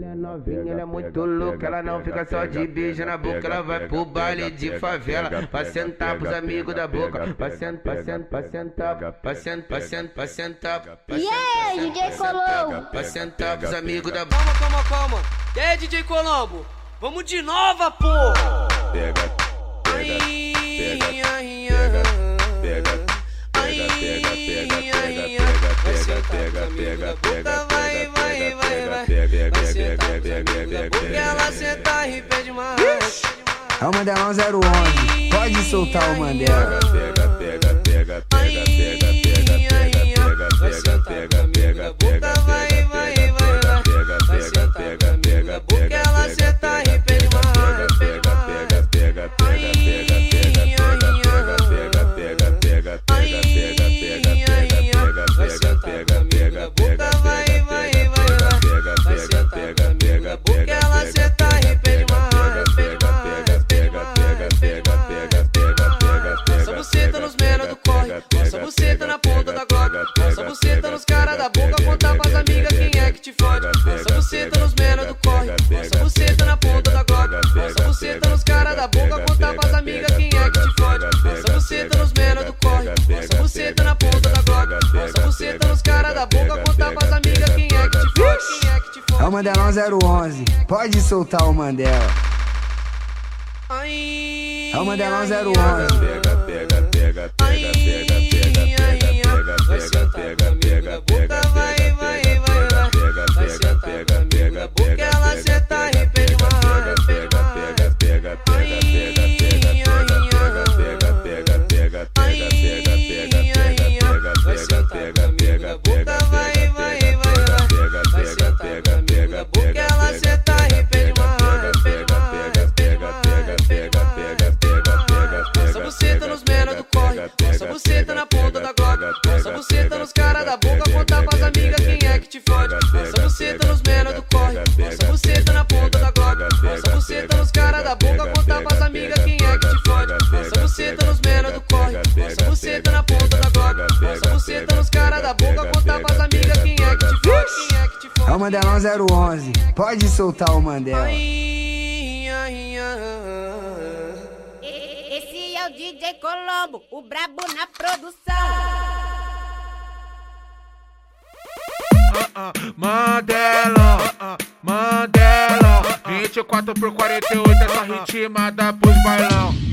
Ela é novinha, ela é muito louca, ela não fica só de beijo na boca, ela vai pro baile de favela, pra sentar pros amigos da boca, pra sentar, pra sentar, pra sentar, pra sentar, pra sentar, pra sentar, E aí, DJ Colombo? pra sentar pros amigos da boca. Calma, calma, calma. E aí, DJ Colombo? Vamos de nova, porra! Pega, pega, pega, pega, vai, pega, vai, pega, vai, pega, vai. pega, pega, pega, pega. ela senta e pede mais. É o Mandelão 011, pode soltar o Mandela. Buceta nos cara da boca, pega, contar pras amigas quem é que te fode. pega, buceta nos menor do corre, pega, buceta na ponta da glock, pega, buceta nos cara da boca, pega, contar pras amigas quem é que te fode. pega, buceta nos menor do corre, pega, buceta na ponta da glock, pega, buceta nos cara da boca, pega, contar pras amigas quem é que te fode, quem é que te É o. Mandelão 011, pode soltar o Mandela. Ai, É o Mandelão ai, 011. Pega, pega, pega, pega, pega, pega, pega, pega, vai, pega, vai, pega, vai, vai. pega, Vai pega, sentar pega, pega, pega, ela pega, senta pega, e pede pega, pega, pega, pega, pega, pega, pega, pega, pega, buceta pega, nos menor do corre, pega, buceta pega, na ponta pega, da glock, pega, buceta pega, nos cara da pega, boca, pega, contar pras pega, amigas pega, quem é que te fode. pega, buceta pega, nos menor do corre, pega, buceta na pega, ponta da glock, pega, buceta pega, nos cara da boca, da boca, contar pras amigas quem é que te fode, quem é que te É o. Mandelão 011, pode soltar o Mandela. Esse é o DJ Colombo, o brabo na produção. Mandela, Mandela 24 por 48 essa ritmada pros bailão